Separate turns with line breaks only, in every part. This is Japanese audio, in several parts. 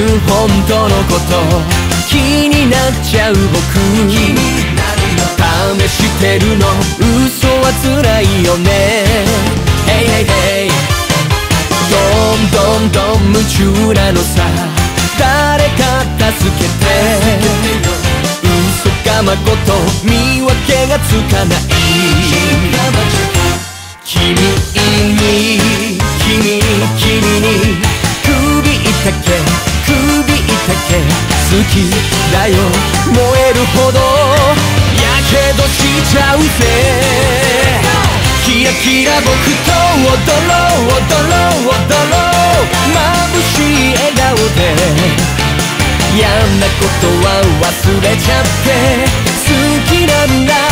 本当のこと気になっちゃう僕試してるの嘘は辛いよね Hey hey hey どんどんどん夢中なのさ誰か助けて嘘かまこと見分けがつかない君に君君ぜキラキラ僕と踊ろう踊ろう踊ろう。眩しい笑顔で。嫌なことは忘れちゃって。好きなんだ。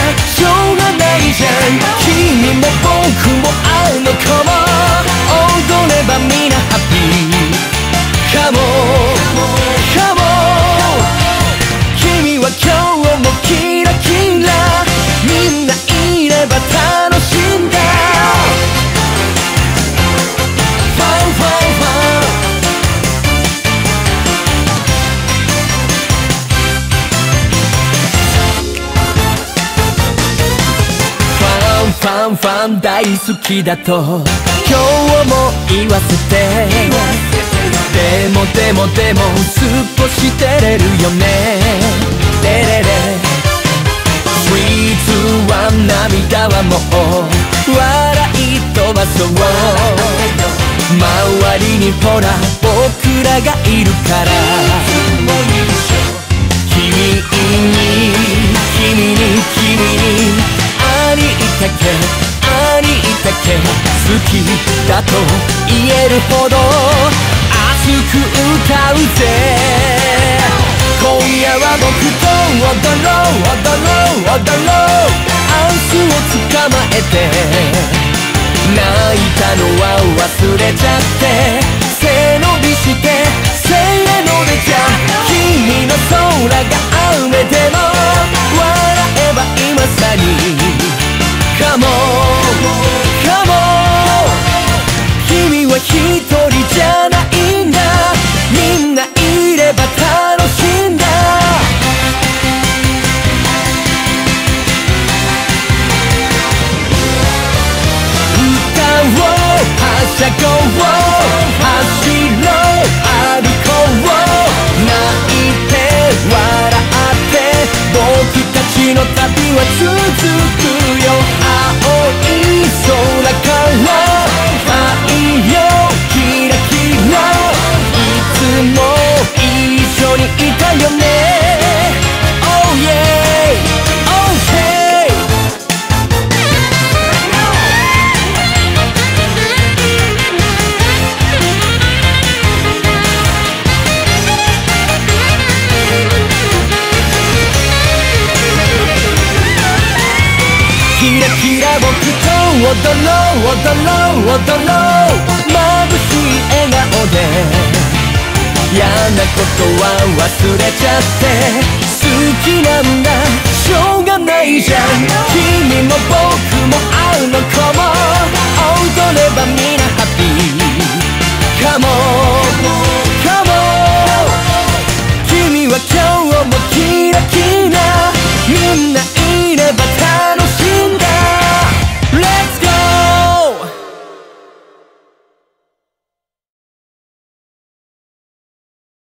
ファンファン大好きだと。今日も言わせて。でもでもでも少し照れるよね。レレレスイーツは涙はもう。笑い飛ばそう。周りにほら僕らがいるから。だと言えるほど熱く歌うぜ。今夜は僕と踊ろう踊ろう踊ろう。アンスを捕まえて泣いたのは忘れちゃって背伸びしてはしゃごう走ろう。歩こう。泣いて笑キラキラ僕と踊ろう踊ろう踊ろう眩しい笑顔で嫌なことは忘れちゃって好きなんだしょうがないじゃん君も僕